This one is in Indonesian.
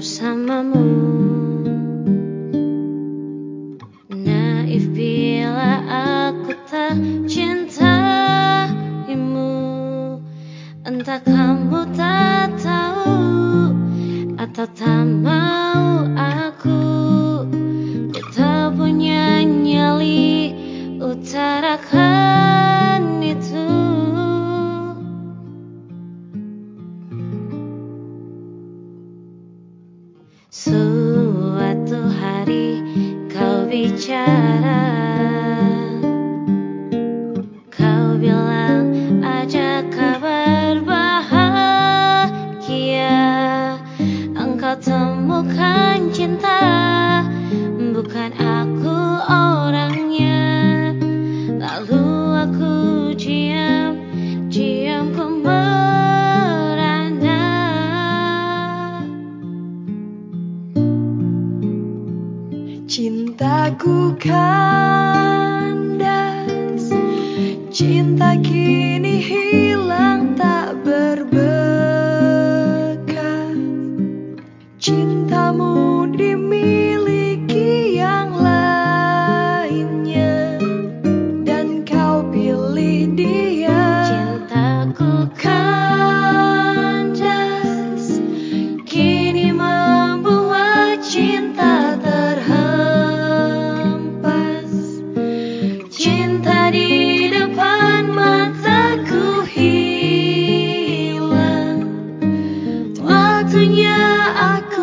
bersamamu. Naif bila aku tak cintaimu Entah kamu tak tahu atau tak mau Suatu hari kau bicara. Kau bilang ada kabar bahagia. Engkau temukan cinta Cintaku kandas Cinta kini hilang I could